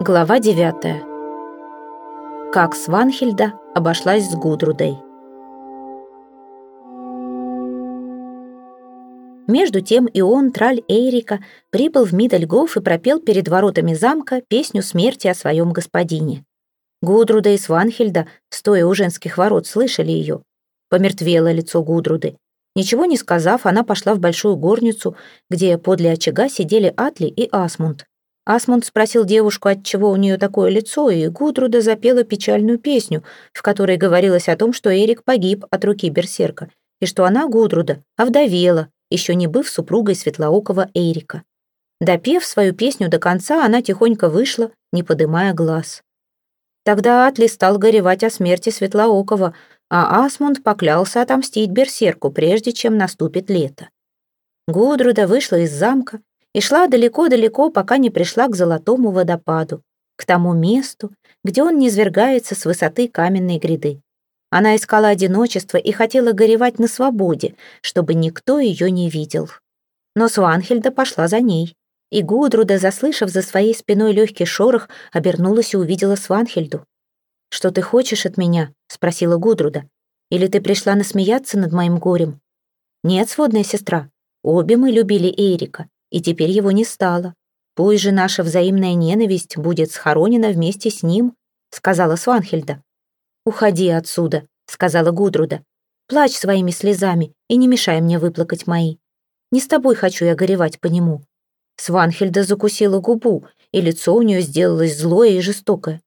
Глава 9. Как Сванхильда обошлась с Гудрудой. Между тем и он, траль Эйрика, прибыл в Мидальгоф и пропел перед воротами замка песню смерти о своем господине. Гудруда и Сванхильда, стоя у женских ворот, слышали ее. Помертвело лицо Гудруды. Ничего не сказав, она пошла в большую горницу, где подле очага сидели Атли и Асмунд. Асмунд спросил девушку, отчего у нее такое лицо, и Гудруда запела печальную песню, в которой говорилось о том, что Эрик погиб от руки берсерка, и что она, Гудруда, овдовела, еще не быв супругой светлоокого Эрика. Допев свою песню до конца, она тихонько вышла, не подымая глаз. Тогда Атли стал горевать о смерти Светлоокова, а Асмунд поклялся отомстить берсерку, прежде чем наступит лето. Гудруда вышла из замка и шла далеко-далеко, пока не пришла к золотому водопаду, к тому месту, где он низвергается с высоты каменной гряды. Она искала одиночество и хотела горевать на свободе, чтобы никто ее не видел. Но Суанхельда пошла за ней, и Гудруда, заслышав за своей спиной легкий шорох, обернулась и увидела Сванхельду. «Что ты хочешь от меня?» — спросила Гудруда. «Или ты пришла насмеяться над моим горем?» «Нет, сводная сестра. Обе мы любили Эрика, и теперь его не стало. Пусть же наша взаимная ненависть будет схоронена вместе с ним», — сказала Сванхельда. «Уходи отсюда», — сказала Гудруда. «Плачь своими слезами и не мешай мне выплакать мои. Не с тобой хочу я горевать по нему». Сванхельда закусила губу, и лицо у нее сделалось злое и жестокое.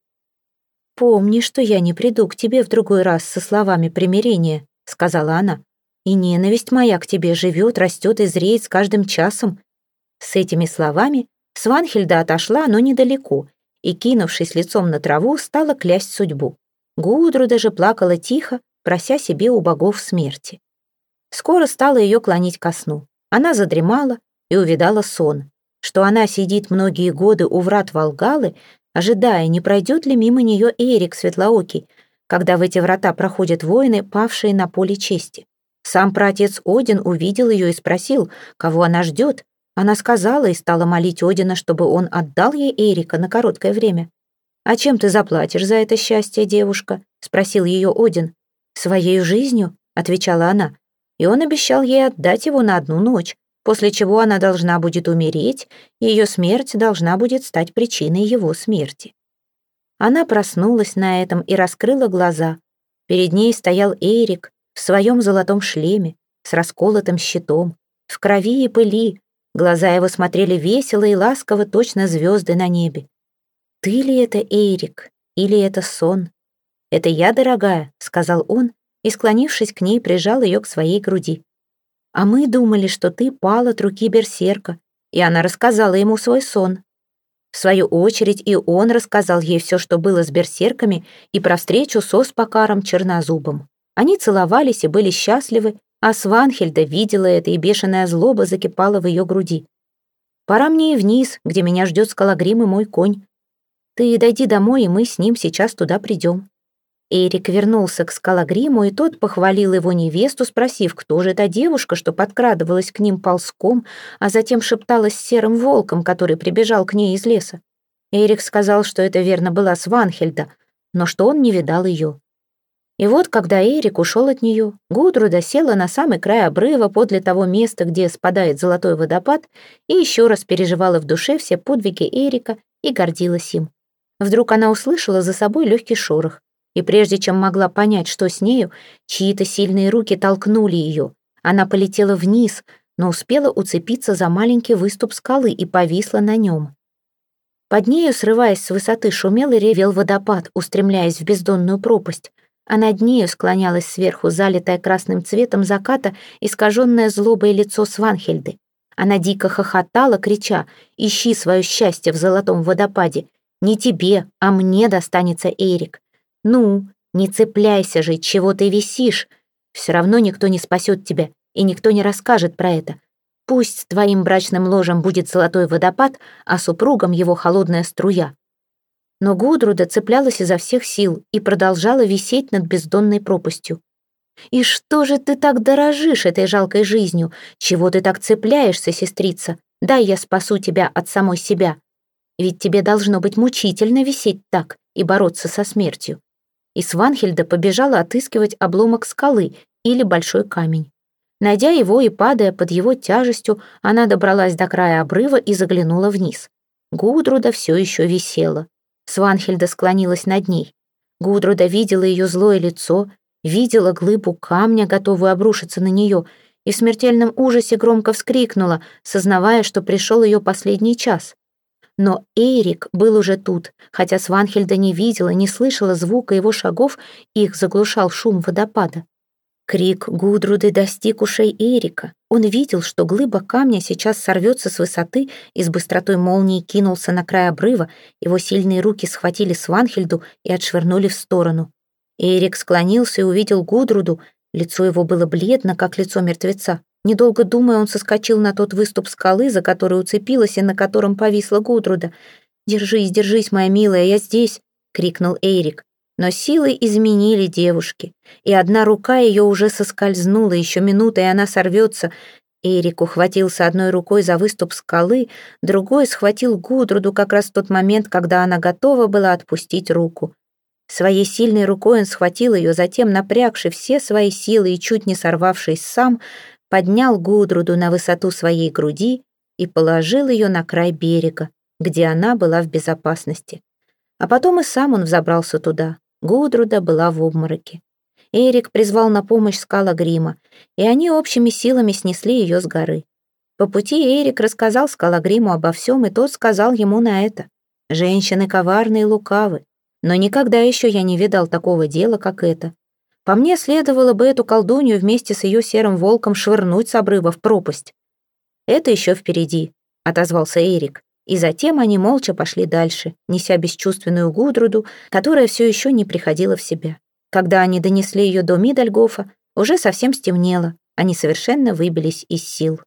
«Помни, что я не приду к тебе в другой раз со словами примирения», — сказала она. «И ненависть моя к тебе живет, растет и зреет с каждым часом». С этими словами Сванхельда отошла, но недалеко, и, кинувшись лицом на траву, стала клясть судьбу. Гудру даже плакала тихо, прося себе у богов смерти. Скоро стала ее клонить ко сну. Она задремала и увидала сон, что она сидит многие годы у врат Волгалы, ожидая, не пройдет ли мимо нее Эрик Светлоокий, когда в эти врата проходят воины, павшие на поле чести. Сам праотец Один увидел ее и спросил, кого она ждет. Она сказала и стала молить Одина, чтобы он отдал ей Эрика на короткое время. «А чем ты заплатишь за это счастье, девушка?» — спросил ее Один. «Своей жизнью», — отвечала она. И он обещал ей отдать его на одну ночь, после чего она должна будет умереть, и ее смерть должна будет стать причиной его смерти. Она проснулась на этом и раскрыла глаза. Перед ней стоял Эрик в своем золотом шлеме, с расколотым щитом, в крови и пыли. Глаза его смотрели весело и ласково, точно звезды на небе. «Ты ли это, Эрик, или это сон?» «Это я, дорогая», — сказал он, и, склонившись к ней, прижал ее к своей груди. А мы думали, что ты пал от руки берсерка, и она рассказала ему свой сон. В свою очередь и он рассказал ей все, что было с берсерками, и про встречу со Спакаром Чернозубом. Они целовались и были счастливы, а Сванхельда видела это, и бешеная злоба закипала в ее груди. «Пора мне и вниз, где меня ждет скалагрим и мой конь. Ты дойди домой, и мы с ним сейчас туда придем». Эрик вернулся к Скалагриму, и тот похвалил его невесту, спросив, кто же эта девушка, что подкрадывалась к ним ползком, а затем шепталась с серым волком, который прибежал к ней из леса. Эрик сказал, что это верно была Сванхельда, но что он не видал ее. И вот, когда Эрик ушел от нее, Гудруда села на самый край обрыва подле того места, где спадает золотой водопад, и еще раз переживала в душе все подвиги Эрика и гордилась им. Вдруг она услышала за собой легкий шорох и прежде чем могла понять, что с нею, чьи-то сильные руки толкнули ее. Она полетела вниз, но успела уцепиться за маленький выступ скалы и повисла на нем. Под нею, срываясь с высоты, шумел и ревел водопад, устремляясь в бездонную пропасть, а над нею склонялось сверху залитое красным цветом заката искаженное злобое лицо Сванхельды. Она дико хохотала, крича «Ищи свое счастье в золотом водопаде! Не тебе, а мне достанется Эрик!» «Ну, не цепляйся же, чего ты висишь. Все равно никто не спасет тебя, и никто не расскажет про это. Пусть твоим брачным ложем будет золотой водопад, а супругом его холодная струя». Но Гудруда цеплялась изо всех сил и продолжала висеть над бездонной пропастью. «И что же ты так дорожишь этой жалкой жизнью? Чего ты так цепляешься, сестрица? Дай я спасу тебя от самой себя». Ведь тебе должно быть мучительно висеть так и бороться со смертью. И Сванхельда побежала отыскивать обломок скалы или большой камень. Найдя его и падая под его тяжестью, она добралась до края обрыва и заглянула вниз. Гудруда все еще висела. Сванхельда склонилась над ней. Гудруда видела ее злое лицо, видела глыбу камня, готовую обрушиться на нее, и в смертельном ужасе громко вскрикнула, сознавая, что пришел ее последний час. Но Эрик был уже тут, хотя Сванхельда не видела, не слышала звука его шагов, их заглушал шум водопада. Крик Гудруды достиг ушей Эрика. Он видел, что глыба камня сейчас сорвется с высоты и с быстротой молнии кинулся на край обрыва, его сильные руки схватили Сванхельду и отшвырнули в сторону. Эрик склонился и увидел Гудруду, лицо его было бледно, как лицо мертвеца. Недолго думая, он соскочил на тот выступ скалы, за который уцепилась и на котором повисла Гудруда. «Держись, держись, моя милая, я здесь!» — крикнул Эрик. Но силы изменили девушке, и одна рука ее уже соскользнула, еще минута, и она сорвется. Эрик ухватился одной рукой за выступ скалы, другой схватил Гудруду как раз в тот момент, когда она готова была отпустить руку. Своей сильной рукой он схватил ее, затем, напрягши все свои силы и чуть не сорвавшись сам, поднял Гудруду на высоту своей груди и положил ее на край берега, где она была в безопасности. А потом и сам он взобрался туда. Гудруда была в обмороке. Эрик призвал на помощь скала Грима, и они общими силами снесли ее с горы. По пути Эрик рассказал Скалагриму обо всем, и тот сказал ему на это. «Женщины коварны и лукавы, но никогда еще я не видал такого дела, как это. По мне следовало бы эту колдунью вместе с ее серым волком швырнуть с обрыва в пропасть. «Это еще впереди», — отозвался Эрик. И затем они молча пошли дальше, неся бесчувственную Гудруду, которая все еще не приходила в себя. Когда они донесли ее до Мидальгофа, уже совсем стемнело, они совершенно выбились из сил.